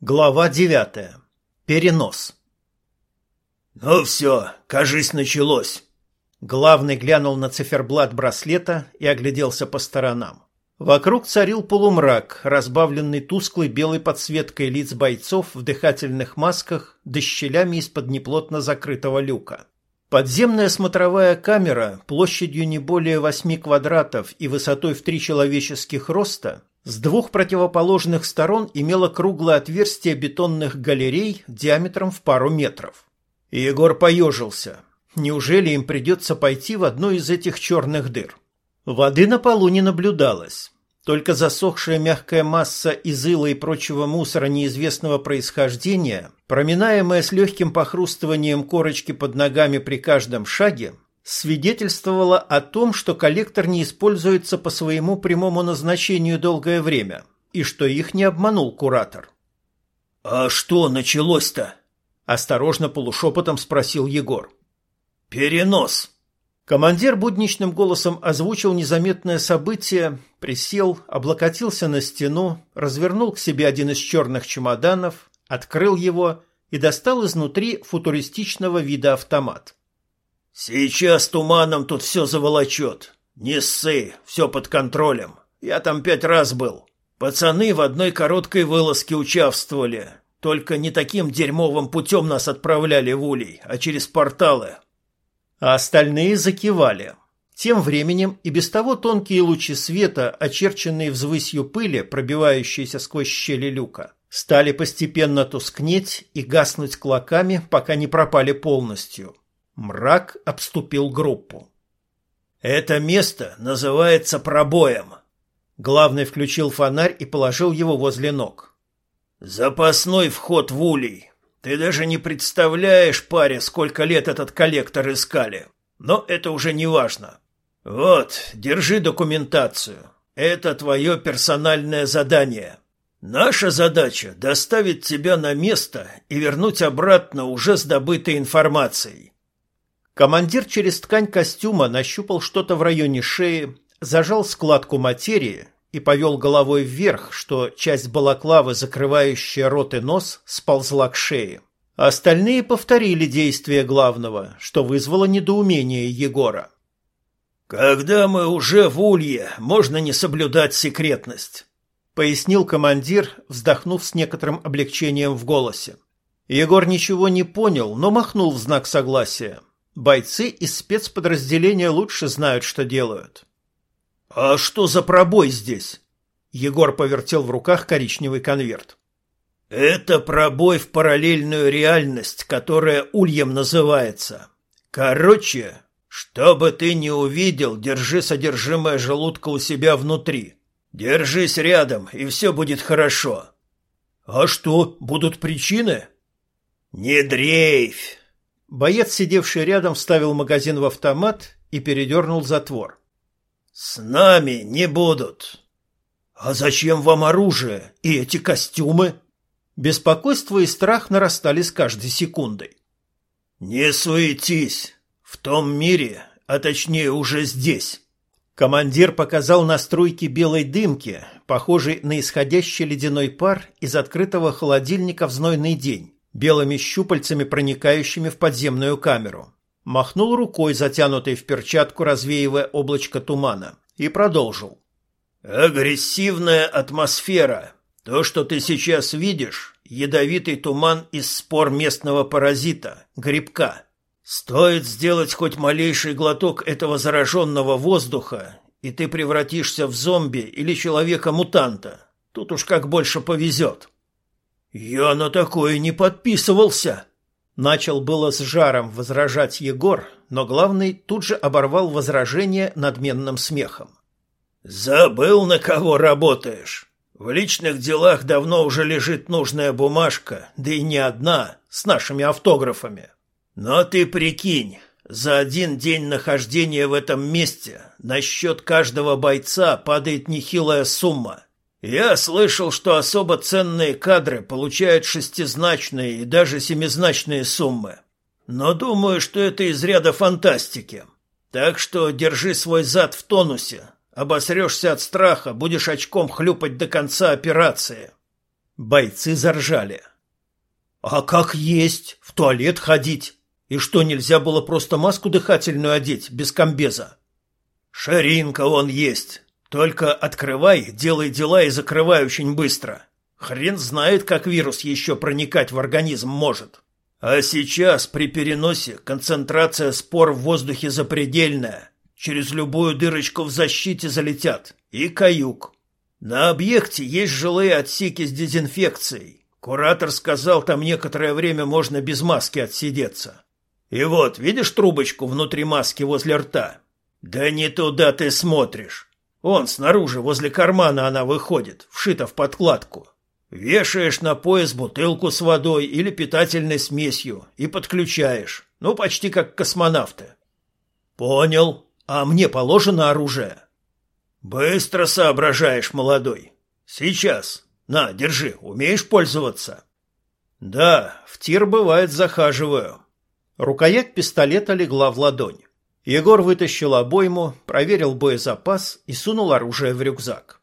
Глава девятая. Перенос. «Ну все, кажись, началось!» Главный глянул на циферблат браслета и огляделся по сторонам. Вокруг царил полумрак, разбавленный тусклой белой подсветкой лиц бойцов в дыхательных масках да щелями из-под неплотно закрытого люка. Подземная смотровая камера площадью не более восьми квадратов и высотой в три человеческих роста с двух противоположных сторон имела круглое отверстие бетонных галерей диаметром в пару метров. Егор поежился. Неужели им придется пойти в одну из этих черных дыр? Воды на полу не наблюдалось. Только засохшая мягкая масса из ила и прочего мусора неизвестного происхождения, проминаемая с легким похрустыванием корочки под ногами при каждом шаге, свидетельствовала о том, что коллектор не используется по своему прямому назначению долгое время, и что их не обманул куратор. «А что началось-то?» – осторожно полушепотом спросил Егор. «Перенос!» Командир будничным голосом озвучил незаметное событие, присел, облокотился на стену, развернул к себе один из черных чемоданов, открыл его и достал изнутри футуристичного вида автомат. «Сейчас туманом тут все заволочет. Не ссы, все под контролем. Я там пять раз был. Пацаны в одной короткой вылазке участвовали. Только не таким дерьмовым путем нас отправляли в Улей, а через порталы а остальные закивали. Тем временем и без того тонкие лучи света, очерченные взвысью пыли, пробивающиеся сквозь щели люка, стали постепенно тускнеть и гаснуть клоками, пока не пропали полностью. Мрак обступил группу. «Это место называется пробоем». Главный включил фонарь и положил его возле ног. «Запасной вход в улей. Ты даже не представляешь, паре, сколько лет этот коллектор искали. Но это уже не важно. Вот, держи документацию. Это твое персональное задание. Наша задача – доставить тебя на место и вернуть обратно уже с добытой информацией. Командир через ткань костюма нащупал что-то в районе шеи, зажал складку материи и повел головой вверх, что часть балаклавы, закрывающая рот и нос, сползла к шее. Остальные повторили действия главного, что вызвало недоумение Егора. «Когда мы уже в улье, можно не соблюдать секретность», — пояснил командир, вздохнув с некоторым облегчением в голосе. Егор ничего не понял, но махнул в знак согласия. Бойцы из спецподразделения лучше знают, что делают. «А что за пробой здесь?» Егор повертел в руках коричневый конверт. «Это пробой в параллельную реальность, которая ульем называется. Короче, чтобы ты не увидел, держи содержимое желудка у себя внутри. Держись рядом, и все будет хорошо». «А что, будут причины?» «Не дрейфь!» Боец, сидевший рядом, вставил магазин в автомат и передернул затвор. «С нами не будут». «А зачем вам оружие и эти костюмы?» Беспокойство и страх нарастали с каждой секундой. «Не суетись! В том мире, а точнее уже здесь!» Командир показал на струйки белой дымки, похожей на исходящий ледяной пар из открытого холодильника в знойный день, белыми щупальцами, проникающими в подземную камеру махнул рукой, затянутой в перчатку, развеивая облачко тумана, и продолжил. «Агрессивная атмосфера. То, что ты сейчас видишь, ядовитый туман из спор местного паразита, грибка. Стоит сделать хоть малейший глоток этого зараженного воздуха, и ты превратишься в зомби или человека-мутанта. Тут уж как больше повезет». «Я на такое не подписывался», Начал было с жаром возражать Егор, но главный тут же оборвал возражение надменным смехом. «Забыл, на кого работаешь. В личных делах давно уже лежит нужная бумажка, да и не одна, с нашими автографами. Но ты прикинь, за один день нахождения в этом месте на счет каждого бойца падает нехилая сумма. Я слышал, что особо ценные кадры получают шестизначные и даже семизначные суммы. Но думаю, что это из ряда фантастики. Так что держи свой зад в тонусе. Обосрешься от страха, будешь очком хлюпать до конца операции. Бойцы заржали. «А как есть? В туалет ходить? И что, нельзя было просто маску дыхательную одеть, без комбеза?» «Ширинка он есть. Только открывай, делай дела и закрывай очень быстро. Хрен знает, как вирус еще проникать в организм может. А сейчас при переносе концентрация спор в воздухе запредельная. Через любую дырочку в защите залетят. И каюк. На объекте есть жилые отсеки с дезинфекцией. Куратор сказал, там некоторое время можно без маски отсидеться. И вот, видишь трубочку внутри маски возле рта? Да не туда ты смотришь. Он снаружи, возле кармана она выходит, вшита в подкладку. Вешаешь на пояс бутылку с водой или питательной смесью и подключаешь. Ну, почти как космонавты. Понял. А мне положено оружие? Быстро соображаешь, молодой. Сейчас. На, держи. Умеешь пользоваться? Да, в тир бывает захаживаю. Рукоять пистолета легла в ладонь. Егор вытащил обойму, проверил боезапас и сунул оружие в рюкзак.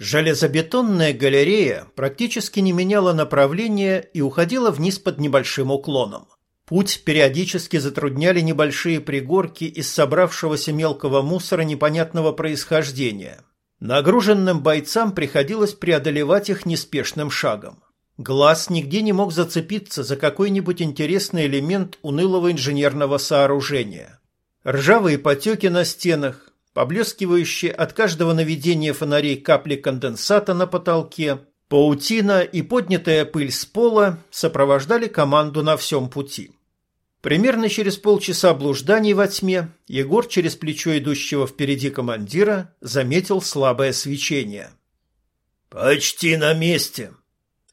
Железобетонная галерея практически не меняла направления и уходила вниз под небольшим уклоном. Путь периодически затрудняли небольшие пригорки из собравшегося мелкого мусора непонятного происхождения. Нагруженным бойцам приходилось преодолевать их неспешным шагом. Глаз нигде не мог зацепиться за какой-нибудь интересный элемент унылого инженерного сооружения. Ржавые потеки на стенах, поблескивающие от каждого наведения фонарей капли конденсата на потолке, паутина и поднятая пыль с пола сопровождали команду на всем пути. Примерно через полчаса блужданий во тьме Егор через плечо идущего впереди командира заметил слабое свечение. «Почти на месте!»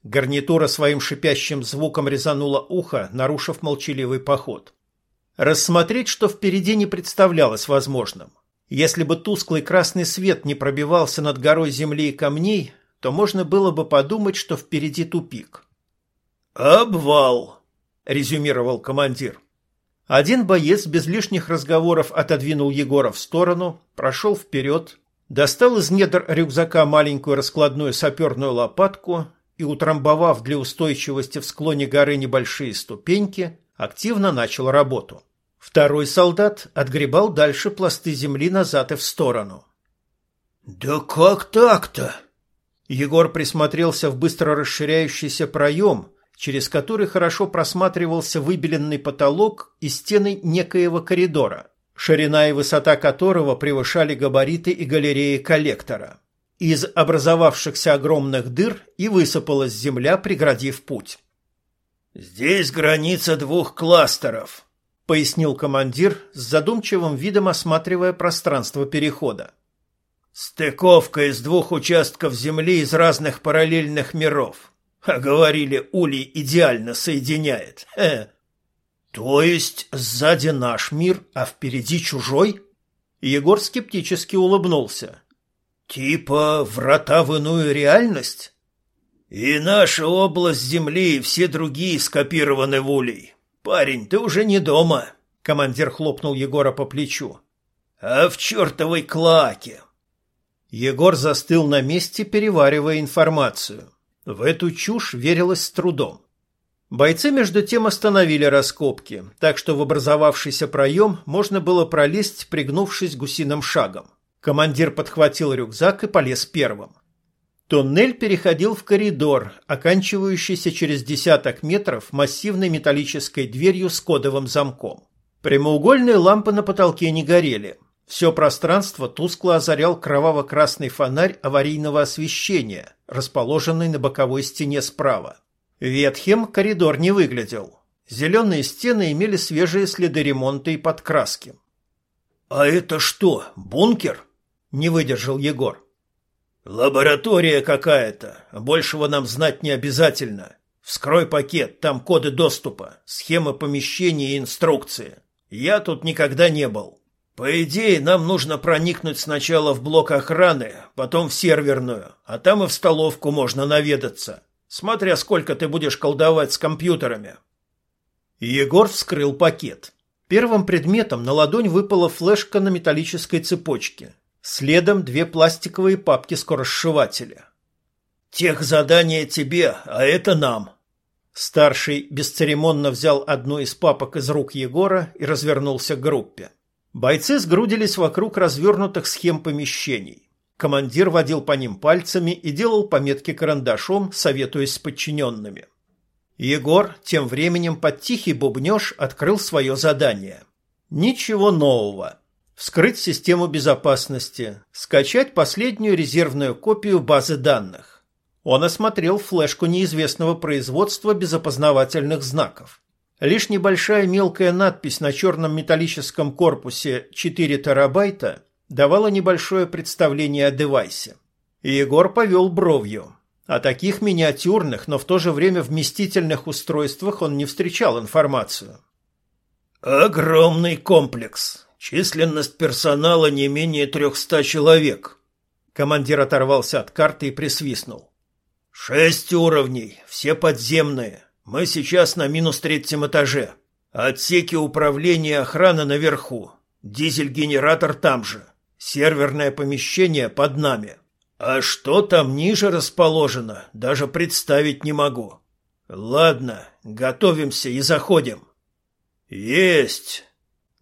Гарнитура своим шипящим звуком резанула ухо, нарушив молчаливый поход. Рассмотреть, что впереди не представлялось возможным. Если бы тусклый красный свет не пробивался над горой земли и камней, то можно было бы подумать, что впереди тупик. «Обвал!» — резюмировал командир. Один боец без лишних разговоров отодвинул Егора в сторону, прошел вперед, достал из недр рюкзака маленькую раскладную саперную лопатку и, утрамбовав для устойчивости в склоне горы небольшие ступеньки, активно начал работу. Второй солдат отгребал дальше пласты земли назад и в сторону. «Да как так-то?» Егор присмотрелся в быстро расширяющийся проем, через который хорошо просматривался выбеленный потолок и стены некоего коридора, ширина и высота которого превышали габариты и галереи коллектора. Из образовавшихся огромных дыр и высыпалась земля, преградив путь. «Здесь граница двух кластеров», пояснил командир с задумчивым видом осматривая пространство перехода. Стыковка из двух участков земли из разных параллельных миров. А говорили, Улей идеально соединяет. Хе. То есть сзади наш мир, а впереди чужой? Егор скептически улыбнулся. Типа врата в иную реальность? И наша область земли, и все другие скопированы в Улей. «Парень, ты уже не дома», — командир хлопнул Егора по плечу. «А в чертовой клаке». Егор застыл на месте, переваривая информацию. В эту чушь верилось с трудом. Бойцы между тем остановили раскопки, так что в образовавшийся проем можно было пролезть, пригнувшись гусиным шагом. Командир подхватил рюкзак и полез первым. Тоннель переходил в коридор, оканчивающийся через десяток метров массивной металлической дверью с кодовым замком. Прямоугольные лампы на потолке не горели. Все пространство тускло озарял кроваво-красный фонарь аварийного освещения, расположенный на боковой стене справа. Ветхим коридор не выглядел. Зеленые стены имели свежие следы ремонта и подкраски. «А это что, бункер?» – не выдержал Егор. «Лаборатория какая-то. Большего нам знать не обязательно. Вскрой пакет, там коды доступа, схема помещения и инструкции. Я тут никогда не был. По идее, нам нужно проникнуть сначала в блок охраны, потом в серверную, а там и в столовку можно наведаться, смотря сколько ты будешь колдовать с компьютерами». Егор вскрыл пакет. Первым предметом на ладонь выпала флешка на металлической цепочке. Следом две пластиковые папки-скоросшивателя. «Тех задание тебе, а это нам». Старший бесцеремонно взял одну из папок из рук Егора и развернулся к группе. Бойцы сгрудились вокруг развернутых схем помещений. Командир водил по ним пальцами и делал пометки карандашом, советуясь с подчиненными. Егор тем временем под тихий бубнеж открыл свое задание. Ничего нового. Вскрыть систему безопасности, скачать последнюю резервную копию базы данных. Он осмотрел флешку неизвестного производства без опознавательных знаков. Лишь небольшая мелкая надпись на черном металлическом корпусе 4 терабайта давала небольшое представление о девайсе. Егор повел бровью. О таких миниатюрных, но в то же время вместительных устройствах он не встречал информацию. «Огромный комплекс. Численность персонала не менее трехста человек». Командир оторвался от карты и присвистнул. «Шесть уровней, все подземные. Мы сейчас на минус третьем этаже. Отсеки управления и охраны наверху. Дизель-генератор там же. Серверное помещение под нами. А что там ниже расположено, даже представить не могу. Ладно, готовимся и заходим. Есть.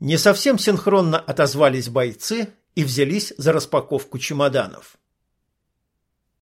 Не совсем синхронно отозвались бойцы и взялись за распаковку чемоданов.